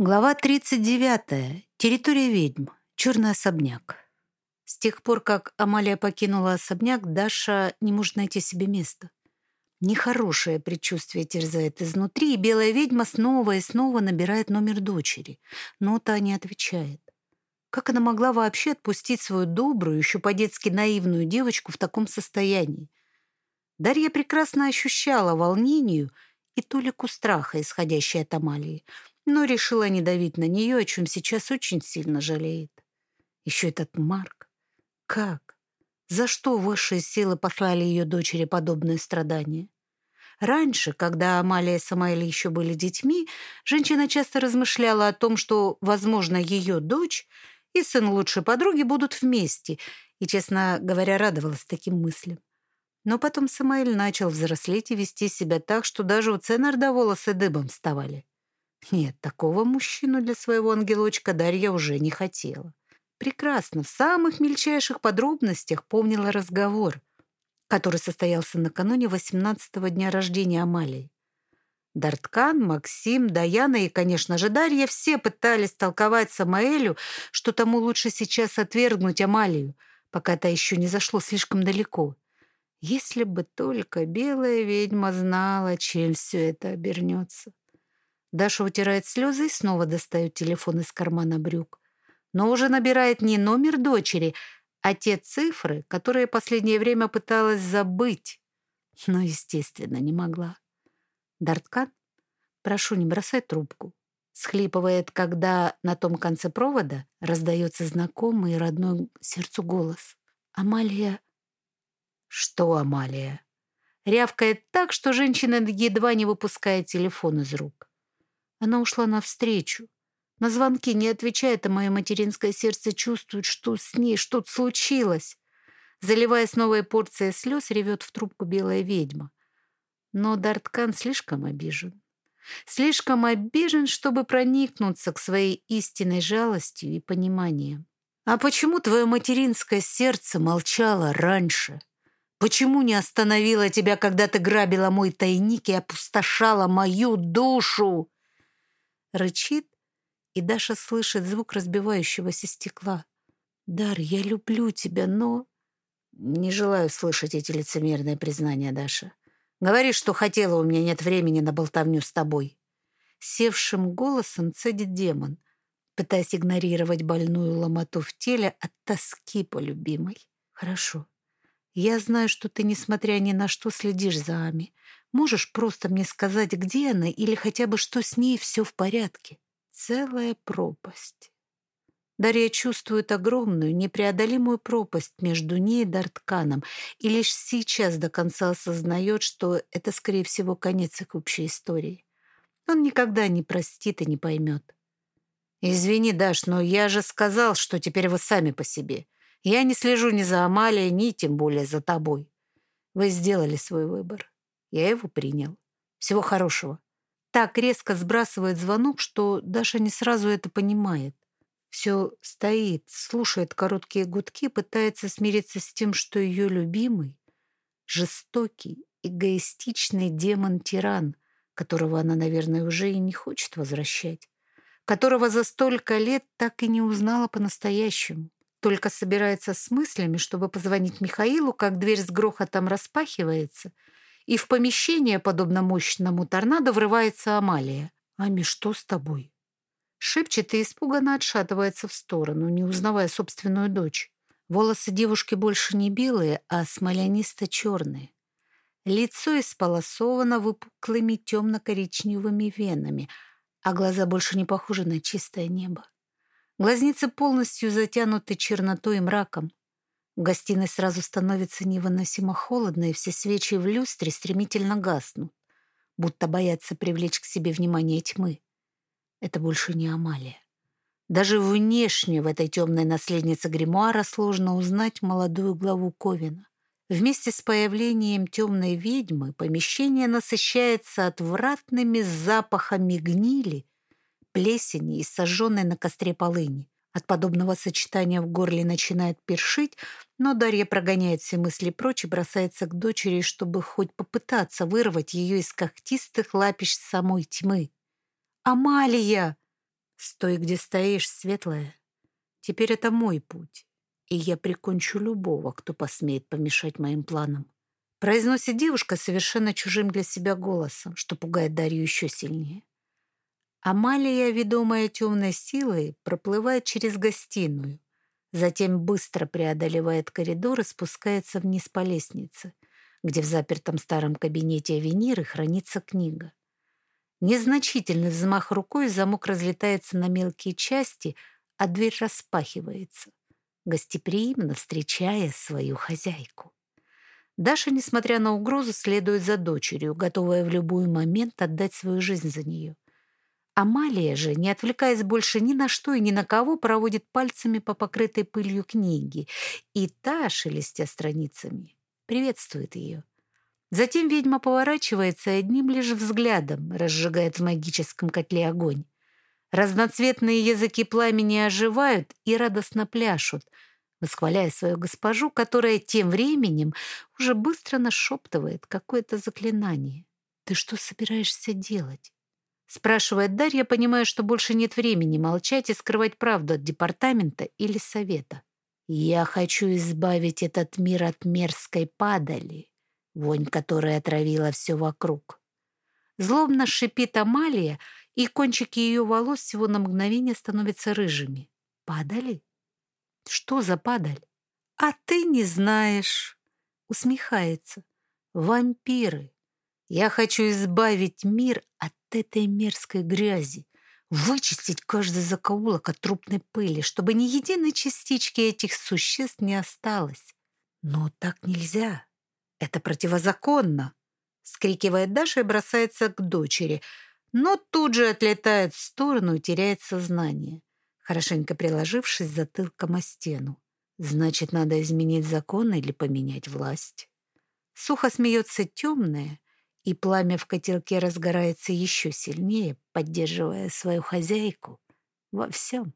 Глава 39. Территория ведьм. Черный особняк. С тех пор, как Амалия покинула особняк, Даша не может найти себе места. Нехорошее предчувствие терзает изнутри, и белая ведьма снова и снова набирает номер дочери. Но та не отвечает. Как она могла вообще отпустить свою добрую, еще по-детски наивную девочку в таком состоянии? Дарья прекрасно ощущала волнению и толику страха, исходящей от Амалии но решила не давить на нее, о чем сейчас очень сильно жалеет. Еще этот Марк. Как? За что высшие силы послали ее дочери подобные страдания? Раньше, когда Амалия и Самаэль еще были детьми, женщина часто размышляла о том, что, возможно, ее дочь и сын лучшей подруги будут вместе, и, честно говоря, радовалась таким мыслям. Но потом Самаэль начал взрослеть и вести себя так, что даже у Ценарда волосы дыбом вставали. Нет, такого мужчину для своего ангелочка Дарья уже не хотела. Прекрасно, в самых мельчайших подробностях помнила разговор, который состоялся накануне 18-го дня рождения Амалии. Дарткан, Максим, Даяна и, конечно же, Дарья все пытались толковать Самаэлю, что тому лучше сейчас отвергнуть Амалию, пока та еще не зашло слишком далеко. Если бы только белая ведьма знала, чем все это обернется. Даша утирает слезы и снова достает телефон из кармана брюк. Но уже набирает не номер дочери, а те цифры, которые последнее время пыталась забыть. Но, естественно, не могла. Дарткан, прошу, не бросай трубку. Схлипывает, когда на том конце провода раздается знакомый и родной сердцу голос. «Амалия...» «Что Амалия?» Рявкает так, что женщина едва не выпускает телефон из рук. Она ушла навстречу. На звонки не отвечает, а мое материнское сердце чувствует, что с ней что-то случилось. Заливаясь новой порцией слез, ревет в трубку белая ведьма. Но Дарткан слишком обижен. Слишком обижен, чтобы проникнуться к своей истинной жалостью и пониманием. «А почему твое материнское сердце молчало раньше? Почему не остановило тебя, когда ты грабила мой тайник и опустошала мою душу?» Рычит, и Даша слышит звук разбивающегося стекла. «Дар, я люблю тебя, но...» «Не желаю слышать эти лицемерные признания, Даша. Говори, что хотела, у меня нет времени на болтовню с тобой». Севшим голосом цедит демон, пытаясь игнорировать больную ломоту в теле от тоски по любимой. «Хорошо. Я знаю, что ты, несмотря ни на что, следишь за Ами. Можешь просто мне сказать, где она, или хотя бы, что с ней все в порядке? Целая пропасть. Дарья чувствует огромную, непреодолимую пропасть между ней и Дартканом, и лишь сейчас до конца осознает, что это, скорее всего, конец их общей истории. Он никогда не простит и не поймет. «Извини, Даш, но я же сказал, что теперь вы сами по себе. Я не слежу ни за Амалией, ни тем более за тобой. Вы сделали свой выбор. Я его принял. Всего хорошего. Так резко сбрасывает звонок, что Даша не сразу это понимает. Все стоит, слушает короткие гудки, пытается смириться с тем, что ее любимый — жестокий, эгоистичный демон-тиран, которого она, наверное, уже и не хочет возвращать, которого за столько лет так и не узнала по-настоящему. Только собирается с мыслями, чтобы позвонить Михаилу, как дверь с грохотом распахивается — и в помещение, подобно мощному торнадо, врывается Амалия. «Ами, что с тобой?» Шепчет и испуганно отшатывается в сторону, не узнавая собственную дочь. Волосы девушки больше не белые, а смолянисто-черные. Лицо исполосовано выпуклыми темно-коричневыми венами, а глаза больше не похожи на чистое небо. Глазницы полностью затянуты чернотой и мраком. В гостиной сразу становится невыносимо холодно, и все свечи в люстре стремительно гаснут, будто боятся привлечь к себе внимание тьмы. Это больше не Амалия. Даже внешне в этой темной наследнице гримуара сложно узнать молодую главу Ковина. Вместе с появлением темной ведьмы помещение насыщается отвратными запахами гнили, плесени и сожженной на костре полыни. От подобного сочетания в горле начинает першить, но Дарья прогоняет все мысли прочь и бросается к дочери, чтобы хоть попытаться вырвать ее из когтистых лапищ самой тьмы. «Амалия!» Стой, где стоишь, светлая. Теперь это мой путь, и я прикончу любого, кто посмеет помешать моим планам. Произносит девушка совершенно чужим для себя голосом, что пугает Дарью еще сильнее. Амалия, ведомая темной силой, проплывает через гостиную, затем быстро преодолевает коридор и спускается вниз по лестнице, где в запертом старом кабинете Авениры хранится книга. Незначительный взмах рукой, замок разлетается на мелкие части, а дверь распахивается, гостеприимно встречая свою хозяйку. Даша, несмотря на угрозу, следует за дочерью, готовая в любой момент отдать свою жизнь за нее. Амалия же, не отвлекаясь больше ни на что и ни на кого, проводит пальцами по покрытой пылью книги, и та, шелестя страницами, приветствует ее. Затем ведьма поворачивается одним лишь взглядом разжигает в магическом котле огонь. Разноцветные языки пламени оживают и радостно пляшут, восхваляя свою госпожу, которая тем временем уже быстро нашептывает какое-то заклинание. «Ты что собираешься делать?» Спрашивает Дарья, понимая, что больше нет времени молчать и скрывать правду от департамента или совета. «Я хочу избавить этот мир от мерзкой падали, вонь которой отравила все вокруг». Злобно шипит Амалия, и кончики ее волос всего на мгновение становятся рыжими. «Падали? Что за падаль?» «А ты не знаешь!» Усмехается. «Вампиры! Я хочу избавить мир от этой мерзкой грязи, вычистить каждый закоулок от трупной пыли, чтобы ни единой частички этих существ не осталось. Но так нельзя. Это противозаконно. Скрикивает Даша и бросается к дочери, но тут же отлетает в сторону и теряет сознание, хорошенько приложившись затылком о стену. Значит, надо изменить закон или поменять власть. Сухо смеется темная, и пламя в котелке разгорается еще сильнее, поддерживая свою хозяйку во всем.